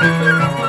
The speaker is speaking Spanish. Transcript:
Música